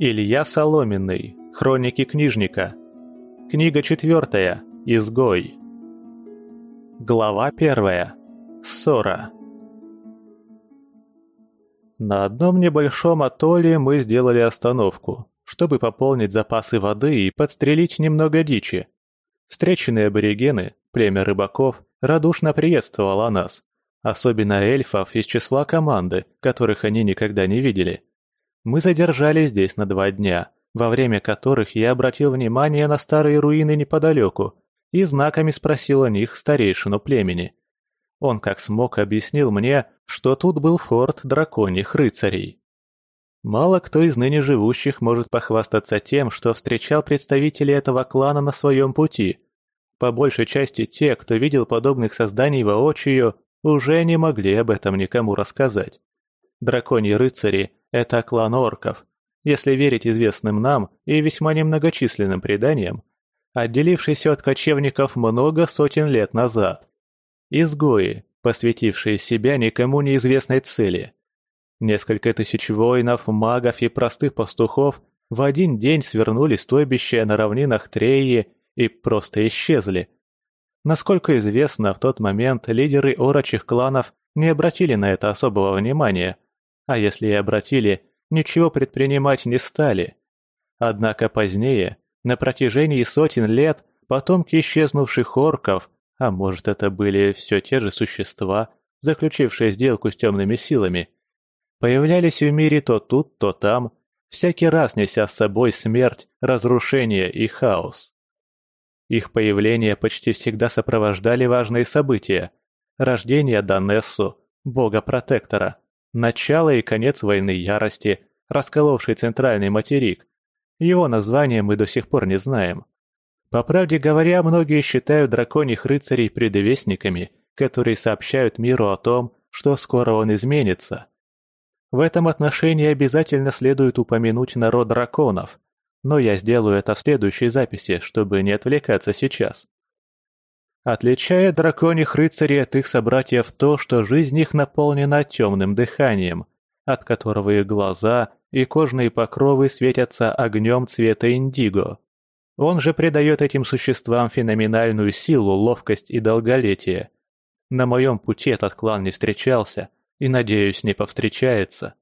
Илья Соломенный. Хроники книжника. Книга четвертая. Изгой. Глава первая. Ссора. На одном небольшом атолле мы сделали остановку, чтобы пополнить запасы воды и подстрелить немного дичи. Встреченные аборигены, племя рыбаков, радушно приветствовало нас, особенно эльфов из числа команды, которых они никогда не видели. Мы задержались здесь на два дня, во время которых я обратил внимание на старые руины неподалеку и знаками спросил о них старейшину племени. Он как смог объяснил мне, что тут был форт драконьих рыцарей. Мало кто из ныне живущих может похвастаться тем, что встречал представителей этого клана на своем пути. По большей части те, кто видел подобных созданий воочию, уже не могли об этом никому рассказать. Драконьи рыцари – это клан орков, если верить известным нам и весьма немногочисленным преданиям, отделившийся от кочевников много сотен лет назад. Изгои, посвятившие себя никому неизвестной цели. Несколько тысяч воинов, магов и простых пастухов в один день свернули стойбище на равнинах Треи и просто исчезли. Насколько известно, в тот момент лидеры орочих кланов не обратили на это особого внимания, а если и обратили, ничего предпринимать не стали. Однако позднее, на протяжении сотен лет, потомки исчезнувших орков, а может это были все те же существа, заключившие сделку с темными силами, появлялись в мире то тут, то там, всякий раз неся с собой смерть, разрушение и хаос. Их появление почти всегда сопровождали важные события. Рождение Данессу, бога-протектора, начало и конец войны ярости, расколовшей центральный материк. Его название мы до сих пор не знаем. По правде говоря, многие считают драконьих рыцарей предвестниками, которые сообщают миру о том, что скоро он изменится. В этом отношении обязательно следует упомянуть народ драконов, но я сделаю это в следующей записи, чтобы не отвлекаться сейчас. Отличает драконьих рыцарей от их собратьев то, что жизнь их наполнена темным дыханием, от которого их глаза и кожные покровы светятся огнем цвета индиго. Он же придает этим существам феноменальную силу, ловкость и долголетие. На моем пути этот клан не встречался, и, надеюсь, не повстречается.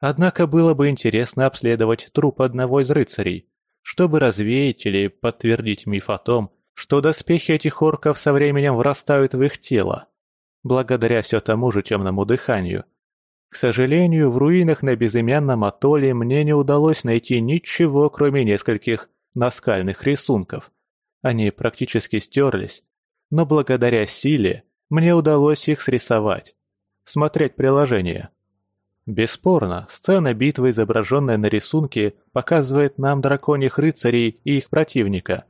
Однако было бы интересно обследовать труп одного из рыцарей, чтобы развеять или подтвердить миф о том, что доспехи этих орков со временем врастают в их тело, благодаря все тому же темному дыханию – к сожалению, в руинах на безымянном атолле мне не удалось найти ничего, кроме нескольких наскальных рисунков. Они практически стерлись, но благодаря силе мне удалось их срисовать. Смотреть приложение. Бесспорно, сцена битвы, изображенная на рисунке, показывает нам драконьих рыцарей и их противника.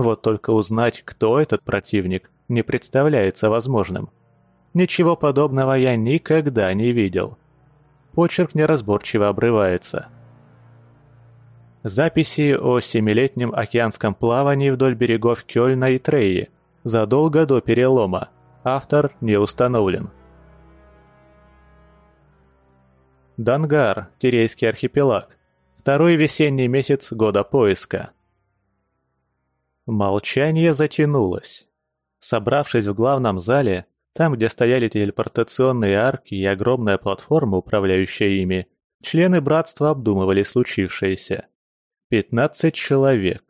Вот только узнать, кто этот противник, не представляется возможным. Ничего подобного я никогда не видел. Почерк неразборчиво обрывается. Записи о семилетнем океанском плавании вдоль берегов Кёльна и Треи задолго до перелома. Автор не установлен. Дангар, Тирейский архипелаг. Второй весенний месяц года поиска. Молчание затянулось. Собравшись в главном зале, там, где стояли телепортационные арки и огромная платформа, управляющая ими, члены братства обдумывали случившееся. Пятнадцать человек.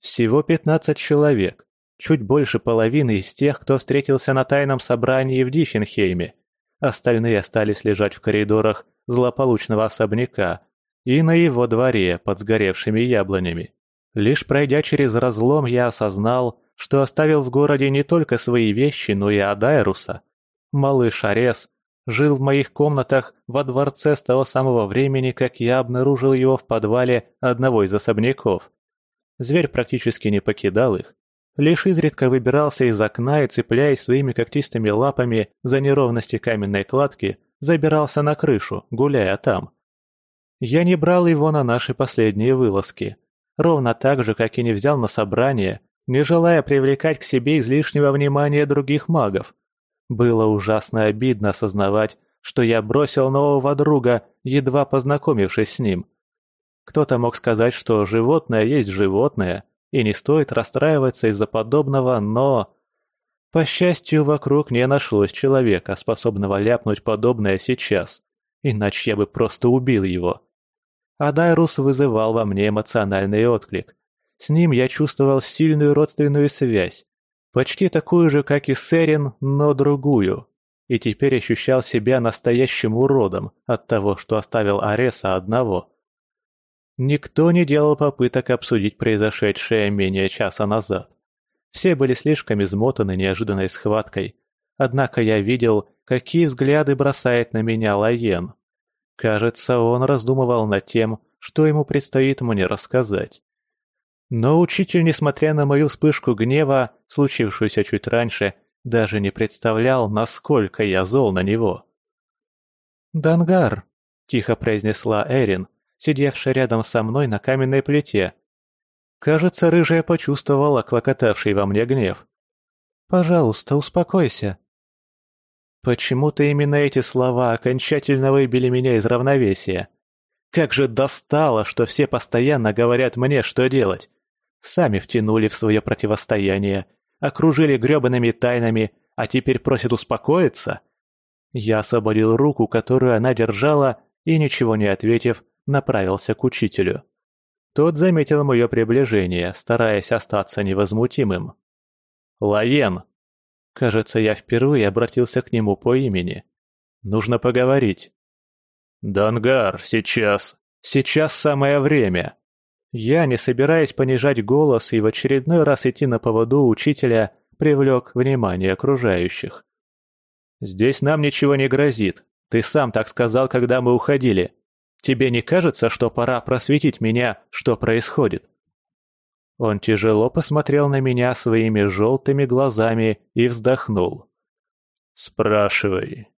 Всего пятнадцать человек. Чуть больше половины из тех, кто встретился на тайном собрании в Диффенхейме. Остальные остались лежать в коридорах злополучного особняка и на его дворе под сгоревшими яблонями. Лишь пройдя через разлом, я осознал, что оставил в городе не только свои вещи, но и Адайруса. Малыш Арес жил в моих комнатах во дворце с того самого времени, как я обнаружил его в подвале одного из особняков. Зверь практически не покидал их. Лишь изредка выбирался из окна и, цепляясь своими когтистыми лапами за неровности каменной кладки, забирался на крышу, гуляя там. Я не брал его на наши последние вылазки. Ровно так же, как и не взял на собрание, не желая привлекать к себе излишнего внимания других магов. Было ужасно обидно осознавать, что я бросил нового друга, едва познакомившись с ним. Кто-то мог сказать, что животное есть животное, и не стоит расстраиваться из-за подобного, но... По счастью, вокруг не нашлось человека, способного ляпнуть подобное сейчас, иначе я бы просто убил его. А Дайрус вызывал во мне эмоциональный отклик. С ним я чувствовал сильную родственную связь, почти такую же, как и Серин, но другую. И теперь ощущал себя настоящим уродом от того, что оставил Ареса одного. Никто не делал попыток обсудить произошедшее менее часа назад. Все были слишком измотаны неожиданной схваткой. Однако я видел, какие взгляды бросает на меня Лаен. Кажется, он раздумывал над тем, что ему предстоит мне рассказать. Но учитель, несмотря на мою вспышку гнева, случившуюся чуть раньше, даже не представлял, насколько я зол на него. «Дангар», — тихо произнесла Эрин, сидевшая рядом со мной на каменной плите, Кажется, рыжая почувствовала клокотавший во мне гнев. «Пожалуйста, успокойся». Почему-то именно эти слова окончательно выбили меня из равновесия. Как же достало, что все постоянно говорят мне, что делать. Сами втянули в свое противостояние, окружили гребаными тайнами, а теперь просят успокоиться. Я освободил руку, которую она держала, и, ничего не ответив, направился к учителю. Тот заметил мое приближение, стараясь остаться невозмутимым. «Лаен!» Кажется, я впервые обратился к нему по имени. «Нужно поговорить». «Дангар, сейчас! Сейчас самое время!» Я, не собираясь понижать голос и в очередной раз идти на поводу учителя, привлек внимание окружающих. «Здесь нам ничего не грозит. Ты сам так сказал, когда мы уходили. Тебе не кажется, что пора просветить меня, что происходит?» Он тяжело посмотрел на меня своими желтыми глазами и вздохнул. «Спрашивай».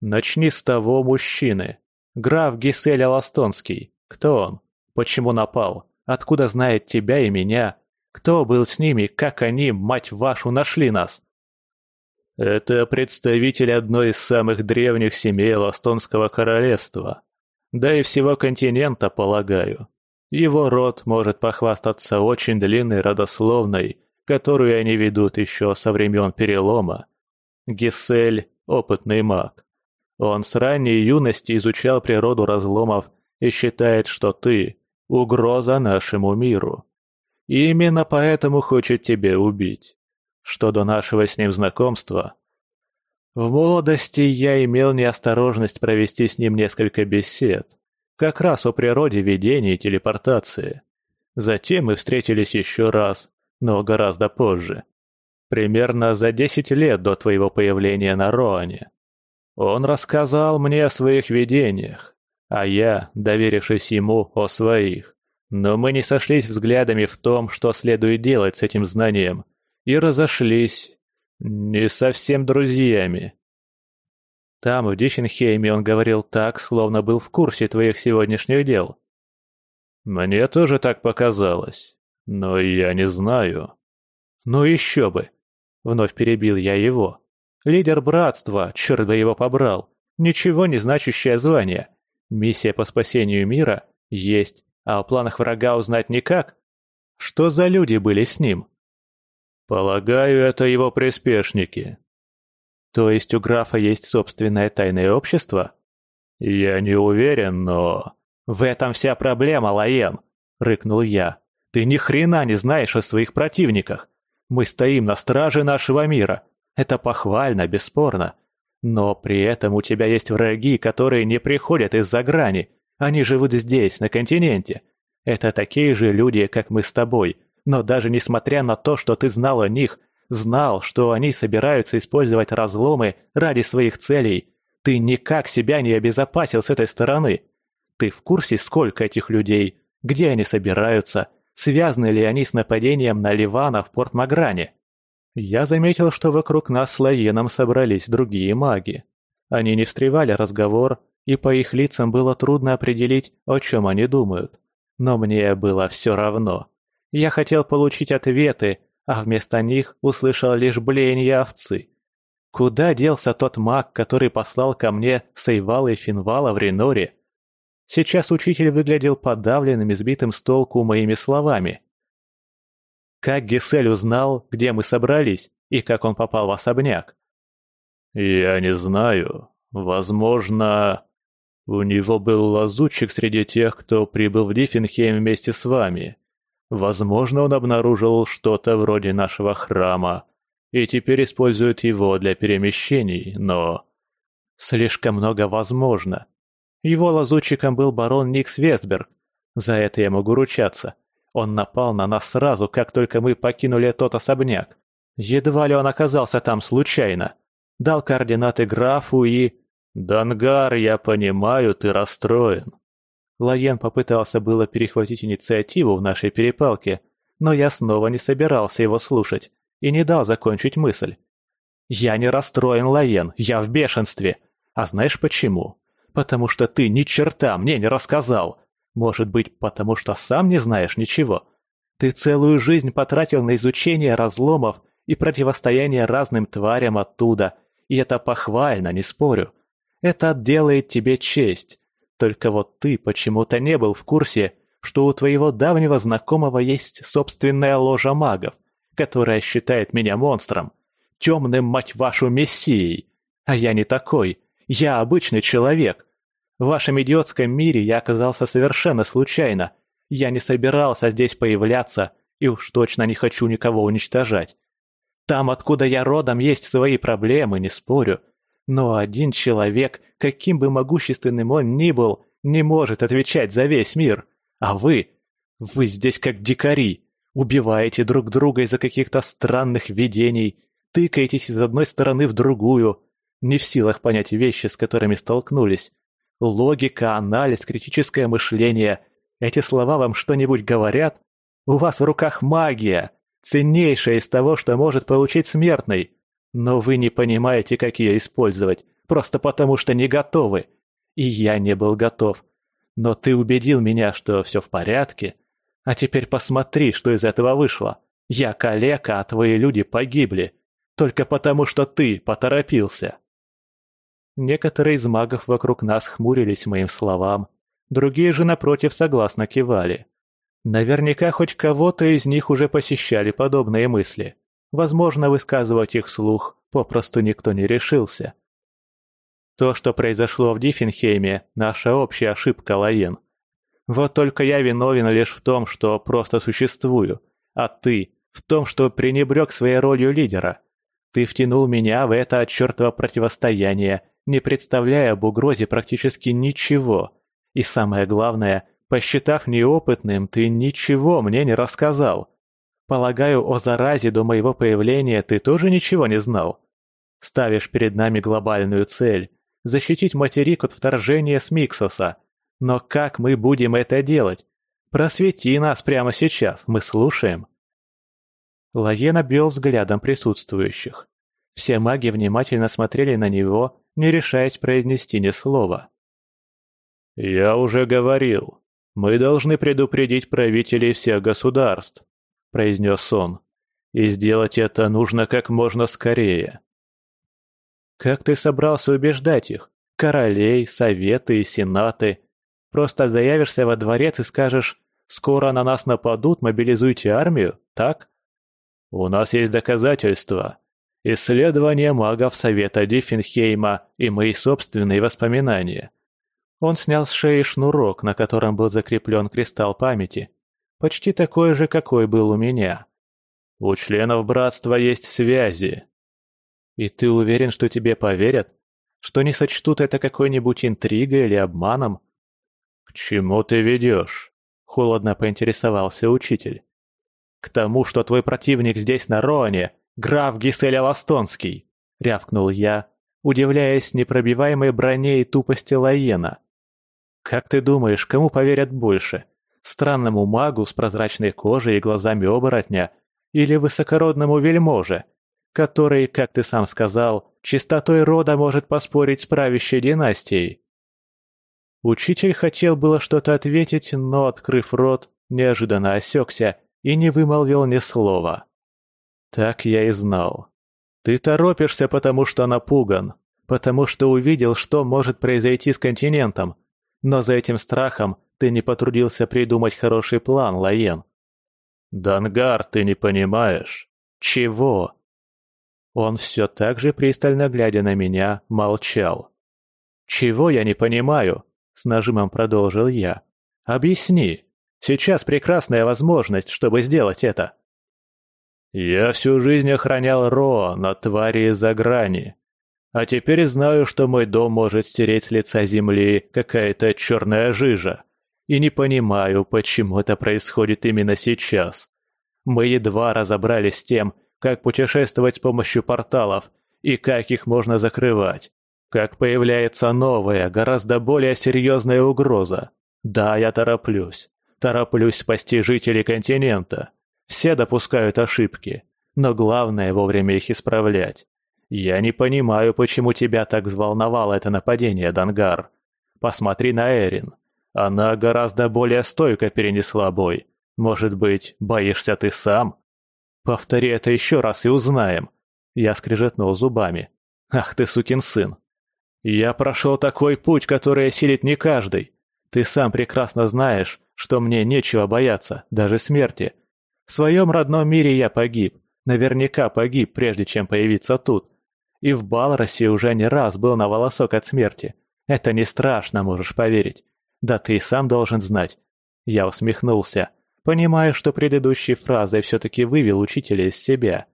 «Начни с того мужчины. Граф Гисель Аластонский. Кто он? Почему напал? Откуда знает тебя и меня? Кто был с ними? Как они, мать вашу, нашли нас?» «Это представитель одной из самых древних семей Аластонского королевства», да и всего континента, полагаю. Его род может похвастаться очень длинной родословной, которую они ведут еще со времен Перелома. Гисель – опытный маг. Он с ранней юности изучал природу разломов и считает, что ты – угроза нашему миру. И именно поэтому хочет тебя убить. Что до нашего с ним знакомства, в молодости я имел неосторожность провести с ним несколько бесед, как раз о природе видения и телепортации. Затем мы встретились еще раз, но гораздо позже. Примерно за десять лет до твоего появления на Роане. Он рассказал мне о своих видениях, а я, доверившись ему, о своих. Но мы не сошлись взглядами в том, что следует делать с этим знанием, и разошлись не совсем друзьями. Там, в Диченхейме, он говорил так, словно был в курсе твоих сегодняшних дел. Мне тоже так показалось, но я не знаю. Ну еще бы. Вновь перебил я его. Лидер братства, черт бы его побрал. Ничего не значащее звание. Миссия по спасению мира есть, а о планах врага узнать никак. Что за люди были с ним? Полагаю, это его приспешники. То есть у графа есть собственное тайное общество? Я не уверен, но... В этом вся проблема, Лаен, рыкнул я. Ты ни хрена не знаешь о своих противниках. Мы стоим на страже нашего мира. Это похвально, бесспорно. Но при этом у тебя есть враги, которые не приходят из-за грани. Они живут здесь, на континенте. Это такие же люди, как мы с тобой, но даже несмотря на то, что ты знал о них, знал, что они собираются использовать разломы ради своих целей, ты никак себя не обезопасил с этой стороны. Ты в курсе, сколько этих людей, где они собираются, связаны ли они с нападением на Ливана в Порт-Магране? Я заметил, что вокруг нас с Лаеном собрались другие маги. Они не встревали разговор, и по их лицам было трудно определить, о чем они думают. Но мне было все равно. Я хотел получить ответы, а вместо них услышал лишь блеяние овцы. Куда делся тот маг, который послал ко мне Сейвала и Финвала в Реноре? Сейчас учитель выглядел подавленным и сбитым с толку моими словами. Как Гесель узнал, где мы собрались, и как он попал в особняк? «Я не знаю. Возможно, у него был лазутчик среди тех, кто прибыл в Диффенхейм вместе с вами. Возможно, он обнаружил что-то вроде нашего храма и теперь использует его для перемещений, но... Слишком много возможно. Его лазутчиком был барон Никс Вестберг. За это я могу ручаться. Он напал на нас сразу, как только мы покинули тот особняк. Едва ли он оказался там случайно. Дал координаты графу и... «Дангар, я понимаю, ты расстроен». Лаен попытался было перехватить инициативу в нашей перепалке, но я снова не собирался его слушать и не дал закончить мысль. «Я не расстроен, Лаен, я в бешенстве. А знаешь почему? Потому что ты ни черта мне не рассказал. Может быть, потому что сам не знаешь ничего. Ты целую жизнь потратил на изучение разломов и противостояние разным тварям оттуда, и это похвально, не спорю. Это делает тебе честь. Только вот ты почему-то не был в курсе, что у твоего давнего знакомого есть собственная ложа магов, которая считает меня монстром, темным, мать вашу, мессией. А я не такой, я обычный человек. В вашем идиотском мире я оказался совершенно случайно. Я не собирался здесь появляться и уж точно не хочу никого уничтожать. Там, откуда я родом, есть свои проблемы, не спорю. Но один человек, каким бы могущественным он ни был, не может отвечать за весь мир. А вы... Вы здесь как дикари. Убиваете друг друга из-за каких-то странных видений, тыкаетесь из одной стороны в другую, не в силах понять вещи, с которыми столкнулись. Логика, анализ, критическое мышление – эти слова вам что-нибудь говорят? У вас в руках магия, ценнейшая из того, что может получить смертный. Но вы не понимаете, как ее использовать, просто потому что не готовы. И я не был готов. Но ты убедил меня, что все в порядке, а теперь посмотри, что из этого вышло. Я калека, а твои люди погибли. Только потому, что ты поторопился. Некоторые из магов вокруг нас хмурились моим словам, другие же напротив согласно кивали. Наверняка хоть кого-то из них уже посещали подобные мысли. Возможно, высказывать их вслух попросту никто не решился. То, что произошло в Диффенхейме, наша общая ошибка, Лаен. Вот только я виновен лишь в том, что просто существую, а ты — в том, что пренебрег своей ролью лидера. Ты втянул меня в это чертово противостояние, не представляя об угрозе практически ничего. И самое главное, посчитав неопытным, ты ничего мне не рассказал. Полагаю, о заразе до моего появления ты тоже ничего не знал. Ставишь перед нами глобальную цель – защитить материк от вторжения с Миксоса – но как мы будем это делать? Просвети нас прямо сейчас, мы слушаем. Лаен обвел взглядом присутствующих. Все маги внимательно смотрели на него, не решаясь произнести ни слова. «Я уже говорил, мы должны предупредить правителей всех государств», — произнес он. «И сделать это нужно как можно скорее». «Как ты собрался убеждать их? Королей, советы и сенаты? Просто заявишься во дворец и скажешь «Скоро на нас нападут, мобилизуйте армию», так? У нас есть доказательства. Исследования магов Совета Диффенхейма и мои собственные воспоминания. Он снял с шеи шнурок, на котором был закреплен кристалл памяти. Почти такой же, какой был у меня. У членов братства есть связи. И ты уверен, что тебе поверят? Что не сочтут это какой-нибудь интригой или обманом? «К чему ты ведешь?» — холодно поинтересовался учитель. «К тому, что твой противник здесь на Роане, граф Гиселя Ластонский!» — рявкнул я, удивляясь непробиваемой броне и тупости Лаена. «Как ты думаешь, кому поверят больше? Странному магу с прозрачной кожей и глазами оборотня или высокородному вельможе, который, как ты сам сказал, чистотой рода может поспорить с правящей династией?» Учитель хотел было что-то ответить, но, открыв рот, неожиданно осекся и не вымолвил ни слова. «Так я и знал. Ты торопишься, потому что напуган, потому что увидел, что может произойти с континентом. Но за этим страхом ты не потрудился придумать хороший план, Лаен. Дангар, ты не понимаешь. Чего? Он все так же пристально глядя на меня, молчал. «Чего я не понимаю?» — с нажимом продолжил я. «Объясни. Сейчас прекрасная возможность, чтобы сделать это». «Я всю жизнь охранял Ро на твари из-за грани. А теперь знаю, что мой дом может стереть с лица земли какая-то черная жижа. И не понимаю, почему это происходит именно сейчас. Мы едва разобрались с тем, как путешествовать с помощью порталов и как их можно закрывать. Как появляется новая, гораздо более серьезная угроза. Да, я тороплюсь. Тороплюсь спасти жителей континента. Все допускают ошибки, но главное вовремя их исправлять. Я не понимаю, почему тебя так взволновало это нападение, Дангар. Посмотри на Эрин. Она гораздо более стойко перенесла бой. Может быть, боишься ты сам? Повтори это еще раз и узнаем. Я скрежетнул зубами. Ах ты, сукин сын. Я прошел такой путь, который осилит не каждый. Ты сам прекрасно знаешь, что мне нечего бояться, даже смерти. В своем родном мире я погиб. Наверняка погиб, прежде чем появиться тут. И в Балросе уже не раз был на волосок от смерти. Это не страшно, можешь поверить. Да ты и сам должен знать. Я усмехнулся, понимая, что предыдущей фразой все-таки вывел учителя из себя.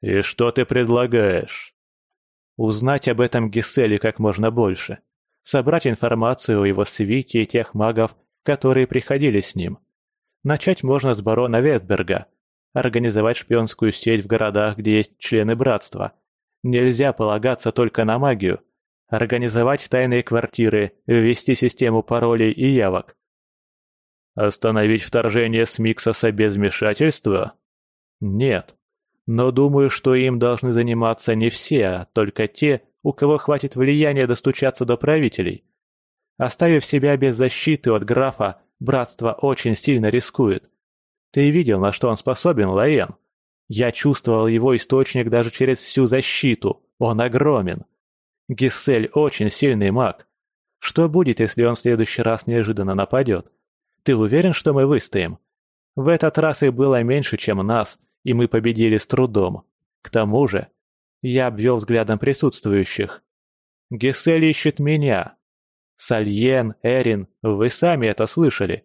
«И что ты предлагаешь?» Узнать об этом Гиселе как можно больше. Собрать информацию о его свите и тех магов, которые приходили с ним. Начать можно с барона Ветберга. Организовать шпионскую сеть в городах, где есть члены братства. Нельзя полагаться только на магию. Организовать тайные квартиры, ввести систему паролей и явок. Остановить вторжение с Миксоса без вмешательства? Нет. Но думаю, что им должны заниматься не все, а только те, у кого хватит влияния достучаться до правителей. Оставив себя без защиты от графа, братство очень сильно рискует. Ты видел, на что он способен, Лаен? Я чувствовал его источник даже через всю защиту. Он огромен. Гиссель очень сильный маг. Что будет, если он в следующий раз неожиданно нападет? Ты уверен, что мы выстоим? В этот раз их было меньше, чем нас, и мы победили с трудом. К тому же, я обвел взглядом присутствующих. Гессель ищет меня. Сальен, Эрин, вы сами это слышали.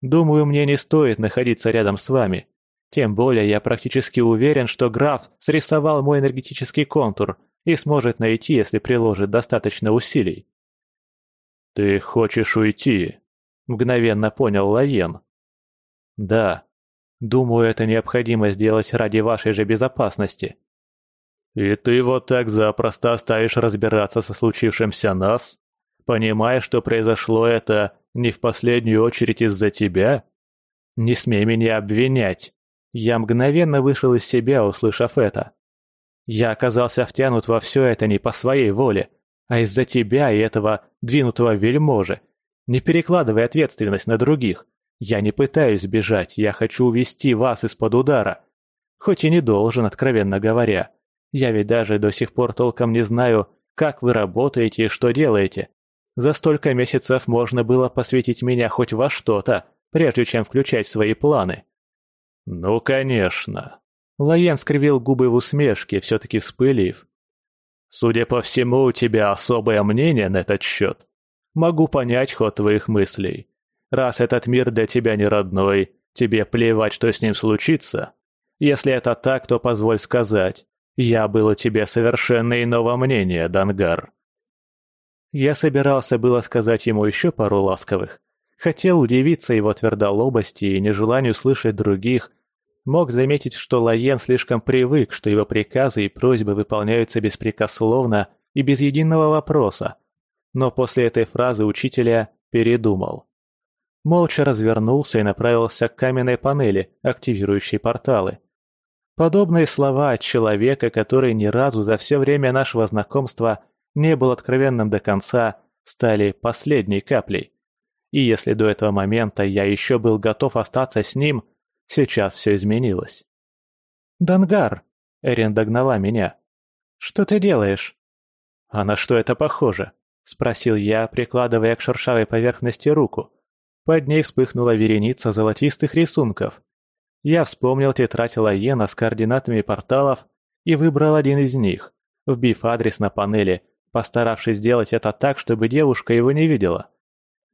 Думаю, мне не стоит находиться рядом с вами. Тем более я практически уверен, что граф срисовал мой энергетический контур и сможет найти, если приложит достаточно усилий. «Ты хочешь уйти?» — мгновенно понял Лаен. «Да. Думаю, это необходимо сделать ради вашей же безопасности». «И ты вот так запросто оставишь разбираться со случившимся нас, понимая, что произошло это не в последнюю очередь из-за тебя? Не смей меня обвинять!» Я мгновенно вышел из себя, услышав это. Я оказался втянут во все это не по своей воле, а из-за тебя и этого двинутого вельможи. Не перекладывай ответственность на других. Я не пытаюсь бежать, я хочу увести вас из-под удара. Хоть и не должен, откровенно говоря. Я ведь даже до сих пор толком не знаю, как вы работаете и что делаете. За столько месяцев можно было посвятить меня хоть во что-то, прежде чем включать свои планы. «Ну, конечно». Лоен скривил губы в усмешке, все-таки вспылив. «Судя по всему, у тебя особое мнение на этот счет. Могу понять ход твоих мыслей. Раз этот мир для тебя не родной, тебе плевать, что с ним случится. Если это так, то позволь сказать, я был у тебя совершенно иного мнения, Дангар». Я собирался было сказать ему еще пару ласковых. Хотел удивиться его твердолобости и нежеланию слышать других, Мог заметить, что Лаен слишком привык, что его приказы и просьбы выполняются беспрекословно и без единого вопроса. Но после этой фразы учителя передумал. Молча развернулся и направился к каменной панели, активирующей порталы. Подобные слова от человека, который ни разу за все время нашего знакомства не был откровенным до конца, стали последней каплей. И если до этого момента я еще был готов остаться с ним – Сейчас все изменилось. «Дангар!» — Эрин догнала меня. «Что ты делаешь?» «А на что это похоже?» — спросил я, прикладывая к шершавой поверхности руку. Под ней вспыхнула вереница золотистых рисунков. Я вспомнил тетрадь Лаена с координатами порталов и выбрал один из них, вбив адрес на панели, постаравшись сделать это так, чтобы девушка его не видела.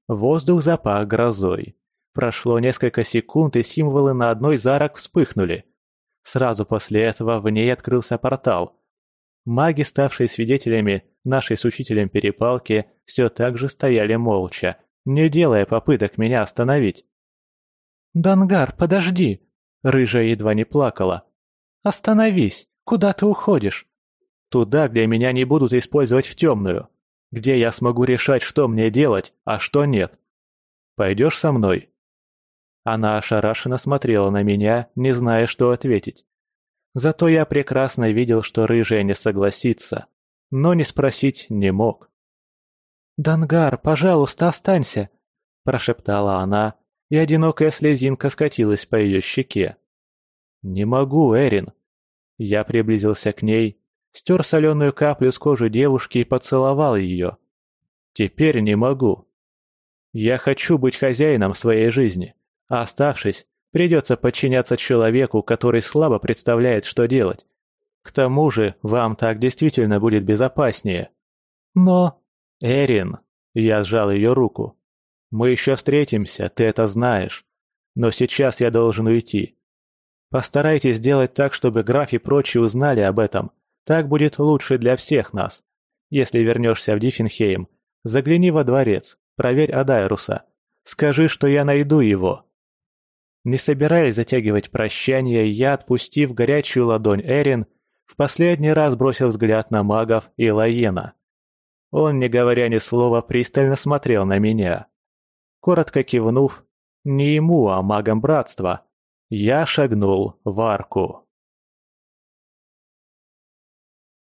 Воздух запах грозой. Прошло несколько секунд, и символы на одной из арок вспыхнули. Сразу после этого в ней открылся портал. Маги, ставшие свидетелями нашей с учителем перепалки, все так же стояли молча, не делая попыток меня остановить. «Дангар, подожди!» Рыжая едва не плакала. «Остановись! Куда ты уходишь?» «Туда, где меня не будут использовать в темную. Где я смогу решать, что мне делать, а что нет. Пойдешь со мной?» Она ошарашенно смотрела на меня, не зная, что ответить. Зато я прекрасно видел, что рыжая не согласится, но не спросить не мог. «Дангар, пожалуйста, останься!» – прошептала она, и одинокая слезинка скатилась по ее щеке. «Не могу, Эрин!» Я приблизился к ней, стер соленую каплю с кожи девушки и поцеловал ее. «Теперь не могу. Я хочу быть хозяином своей жизни, а оставшись, придется подчиняться человеку, который слабо представляет, что делать. К тому же, вам так действительно будет безопаснее. Но... Эрин, я сжал ее руку. Мы еще встретимся, ты это знаешь. Но сейчас я должен уйти. Постарайтесь сделать так, чтобы граф и прочие узнали об этом. Так будет лучше для всех нас. Если вернешься в Диффенхейм, загляни во дворец, проверь Адайруса. Скажи, что я найду его. Не собираясь затягивать прощание, я, отпустив горячую ладонь Эрин, в последний раз бросил взгляд на магов и Лаена. Он, не говоря ни слова, пристально смотрел на меня. Коротко кивнув, не ему, а магам братства, я шагнул в арку.